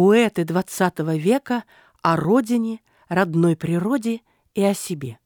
Поэты XX века о родине, родной природе и о себе.